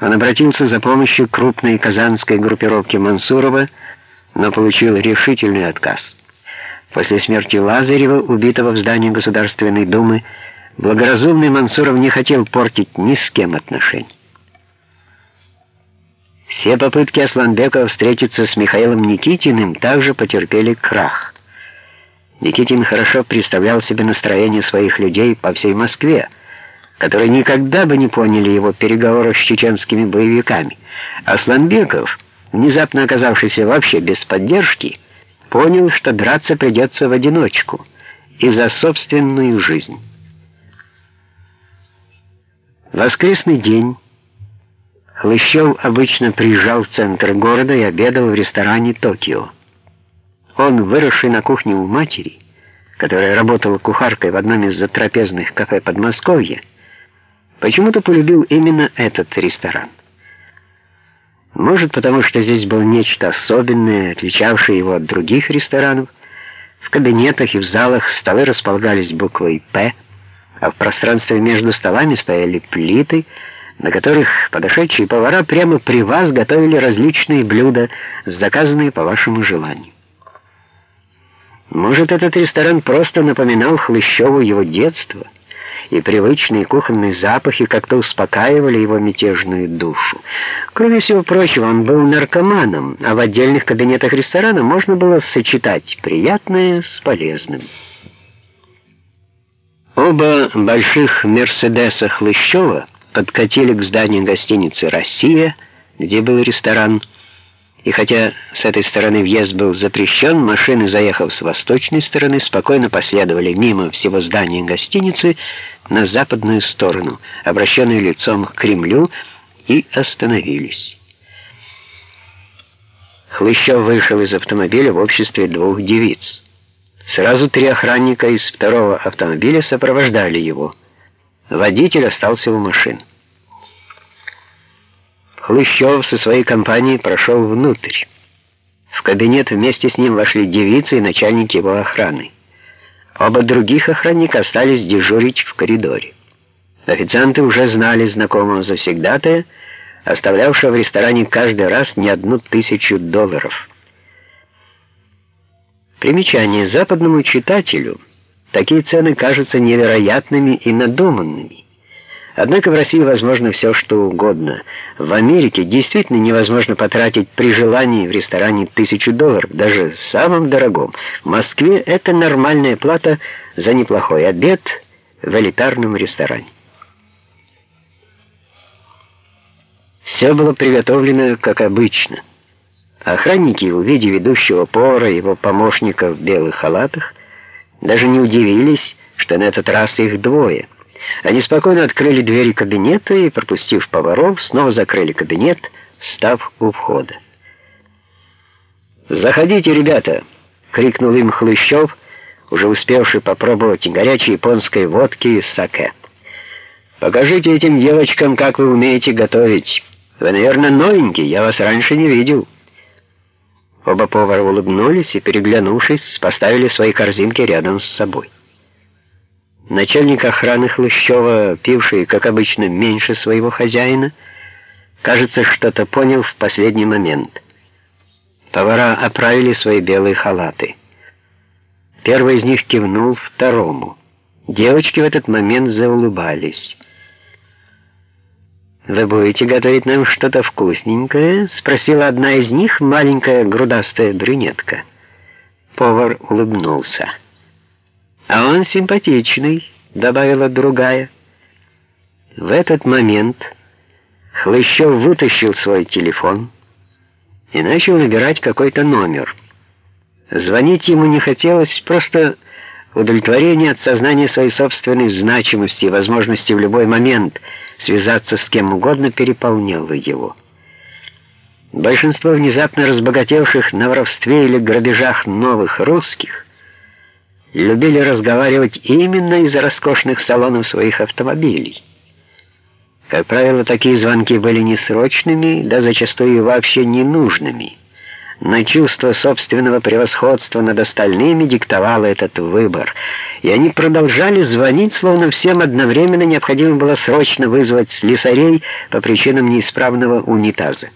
Он обратился за помощью к крупной казанской группировке Мансурова, но получил решительный отказ. После смерти Лазарева, убитого в здании Государственной Думы, благоразумный Мансуров не хотел портить ни с кем отношений. Все попытки Асланбекова встретиться с Михаилом Никитиным также потерпели крах. Никитин хорошо представлял себе настроение своих людей по всей Москве, которые никогда бы не поняли его переговоров с чеченскими боевиками. Асланбеков, внезапно оказавшийся вообще без поддержки, понял, что драться придется в одиночку и за собственную жизнь. Воскресный день Хлыщев обычно приезжал в центр города и обедал в ресторане «Токио». Он, выросший на кухне у матери, которая работала кухаркой в одном из затрапезных кафе Подмосковья, почему-то полюбил именно этот ресторан. Может, потому что здесь было нечто особенное, отличавшее его от других ресторанов. В кабинетах и в залах столы располагались буквой «П», а в пространстве между столами стояли плиты — на которых подошедшие повара прямо при вас готовили различные блюда, заказанные по вашему желанию. Может, этот ресторан просто напоминал Хлыщеву его детство, и привычные кухонные запахи как-то успокаивали его мятежную душу. Кроме всего прочего, он был наркоманом, а в отдельных кабинетах ресторана можно было сочетать приятное с полезным. Оба больших «Мерседеса» Хлыщева — подкатили к зданию гостиницы «Россия», где был ресторан, и хотя с этой стороны въезд был запрещен, машины, заехав с восточной стороны, спокойно последовали мимо всего здания гостиницы на западную сторону, обращенную лицом к Кремлю, и остановились. Хлыщев вышел из автомобиля в обществе двух девиц. Сразу три охранника из второго автомобиля сопровождали его – Водитель остался у машин. Хлыщев со своей компанией прошел внутрь. В кабинет вместе с ним вошли девицы и начальник его охраны. Оба других охранника остались дежурить в коридоре. Официанты уже знали знакомого завсегдатая, оставлявшего в ресторане каждый раз не одну тысячу долларов. Примечание западному читателю – Такие цены кажутся невероятными и надуманными. Однако в России возможно все, что угодно. В Америке действительно невозможно потратить при желании в ресторане тысячу долларов, даже самым дорогом. В Москве это нормальная плата за неплохой обед в элитарном ресторане. Все было приготовлено как обычно. Охранники, увидев ведущего повара и его помощника в белых халатах, даже не удивились, что на этот раз их двое. Они спокойно открыли двери кабинета и, пропустив поваров, снова закрыли кабинет, встав у входа. «Заходите, ребята!» — крикнул им Хлыщев, уже успевший попробовать горячей японской водки и саке. «Покажите этим девочкам, как вы умеете готовить. Вы, наверное, новенький, я вас раньше не видел». Оба повара улыбнулись и, переглянувшись, поставили свои корзинки рядом с собой. Начальник охраны Хлыщева, пивший, как обычно, меньше своего хозяина, кажется, что-то понял в последний момент. Повара оправили свои белые халаты. Первый из них кивнул второму. Девочки в этот момент заулыбались. «Вы будете готовить нам что-то вкусненькое?» — спросила одна из них, маленькая грудастая брюнетка. Повар улыбнулся. «А он симпатичный», — добавила другая. В этот момент Хлыщев вытащил свой телефон и начал набирать какой-то номер. Звонить ему не хотелось, просто удовлетворение от сознания своей собственной значимости и возможности в любой момент — связаться с кем угодно переполняло его. Большинство внезапно разбогатевших на воровстве или грабежах новых русских любили разговаривать именно из роскошных салонов своих автомобилей. Как правило, такие звонки были несрочными, да зачастую вообще ненужными. Но чувство собственного превосходства над остальными диктовало этот выбор — и они продолжали звонить, словно всем одновременно необходимо было срочно вызвать слесарей по причинам неисправного унитаза.